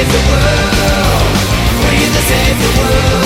save the world. We need to save the world.